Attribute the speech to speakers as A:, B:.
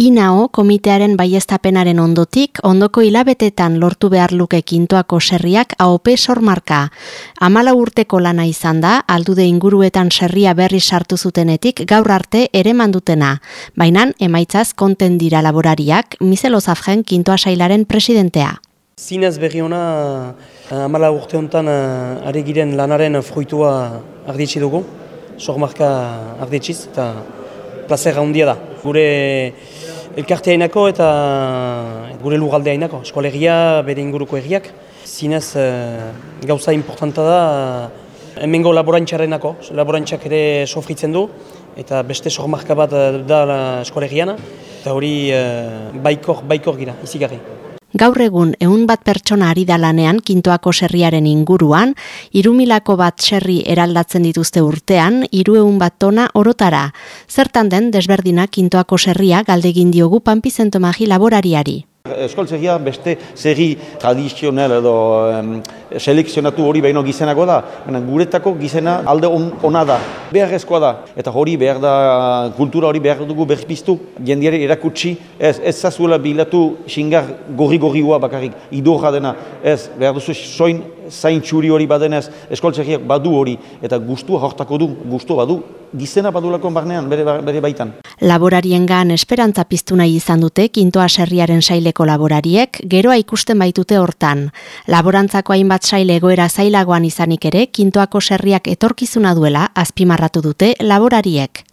A: INAO komitearen baiestapenaren ondotik, ondoko hilabetetan lortu behar luke kintoako serriak AOP sormarka. Amala urteko lana izan da, aldude inguruetan serria berri sartu zutenetik gaur arte ere mandutena. Bainan, emaitzaz konten dira laborariak, Miselo Zafgen kintoa sailaren presidentea.
B: Zinez berri hona, amala urte honetan, are giren lanaren fruitua arditsi dugu, sormarka arditxiz, eta placer handia da. Gure elkartea inako eta gure lugaldea inako, eskolegia, bere inguruko egiak. Zinez uh, gauza importanta da, hemengo laborantxarenako, laborantxak ere sofritzen du, eta beste sormarka bat da eskolegiana, eta hori baikor, baikor gira, izigarri.
A: Gaur egun ehun bat pertsona ari da lanean kintoako serriaren inguruan, irumilako bat serri eraldatzen dituzte urtean, iru bat tona orotara. Zertan den desberdina kintoako serria galdegin diogu panpizentomagi laborariari.
C: Eskoltzegia beste zerri tradizionel edo um, selekzionatu hori behino gizenako da, baina guretako gizena alde on, ona da, beharrezkoa da, eta hori behar da, kultura hori behar dugu berpiztu, jendiare erakutsi, ez, ez zazuela bilatu xingar gorri-gorri bakarrik, idorra dena, ez, behar duzu soin zain txuri hori badenez, eskoltzegiak badu hori, eta gustua hortako du, gustu badu, gizena badulako barnean, bere, bere baitan.
A: Laborarien gan esperantza piztu nahi izan dute, kintoa serriaren saileko laborariek, geroa ikusten baitute hortan. Laborantzako hainbat saile egoera zailagoan izanik ere, kintoako serriak etorkizuna duela, azpimarratu dute laborariek.